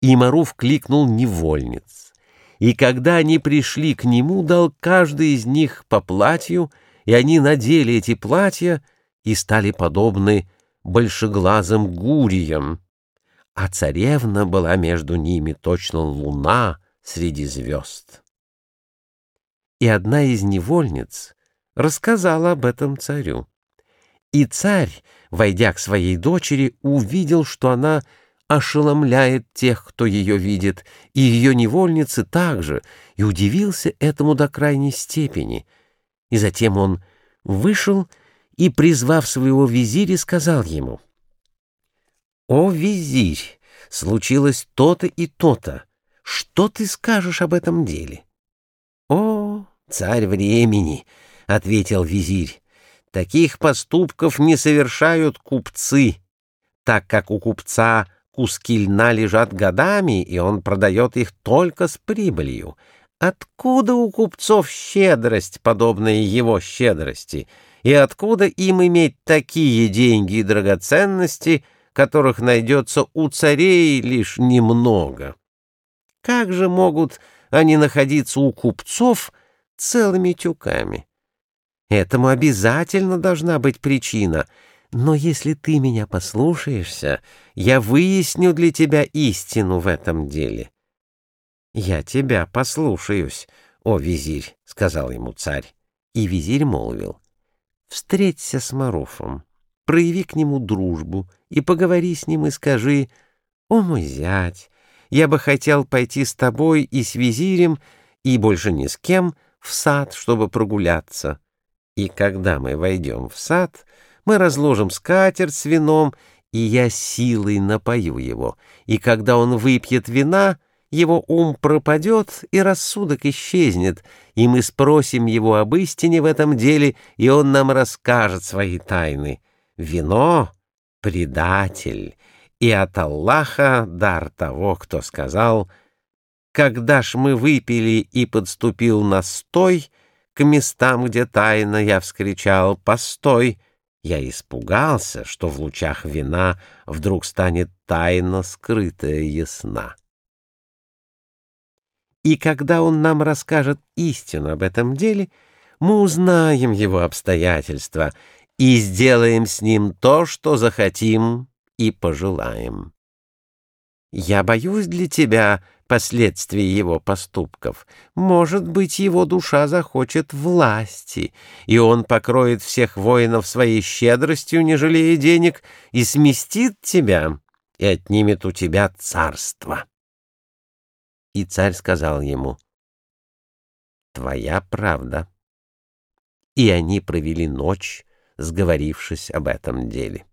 И Маруф кликнул невольниц. И когда они пришли к нему, дал каждый из них по платью, и они надели эти платья и стали подобны большеглазым гуриям. А царевна была между ними точно луна среди звезд. И одна из невольниц рассказала об этом царю. И царь, войдя к своей дочери, увидел, что она ошеломляет тех, кто ее видит, и ее невольницы также, и удивился этому до крайней степени. И затем он вышел и, призвав своего визиря, сказал ему, «О, визирь, случилось то-то и то-то. Что ты скажешь об этом деле?» «О, царь времени!» — ответил визирь. «Таких поступков не совершают купцы, так как у купца куски льна лежат годами, и он продает их только с прибылью. Откуда у купцов щедрость, подобная его щедрости, и откуда им иметь такие деньги и драгоценности, которых найдется у царей лишь немного? Как же могут они находиться у купцов целыми тюками. Этому обязательно должна быть причина, но если ты меня послушаешься, я выясню для тебя истину в этом деле. — Я тебя послушаюсь, о визирь, — сказал ему царь. И визирь молвил, — встреться с Маруфом, прояви к нему дружбу и поговори с ним и скажи, — О мой зять, я бы хотел пойти с тобой и с визирем, и больше ни с кем в сад, чтобы прогуляться. И когда мы войдем в сад, мы разложим скатерть с вином, и я силой напою его. И когда он выпьет вина, его ум пропадет, и рассудок исчезнет, и мы спросим его об истине в этом деле, и он нам расскажет свои тайны. Вино — предатель, и от Аллаха дар того, кто сказал, «Когда ж мы выпили и подступил настой, к местам, где тайно я вскричал «Постой!», я испугался, что в лучах вина вдруг станет тайна скрытая ясна. И когда он нам расскажет истину об этом деле, мы узнаем его обстоятельства и сделаем с ним то, что захотим и пожелаем. Я боюсь для тебя последствий его поступков. Может быть, его душа захочет власти, и он покроет всех воинов своей щедростью, не жалея денег, и сместит тебя, и отнимет у тебя царство. И царь сказал ему, «Твоя правда». И они провели ночь, сговорившись об этом деле.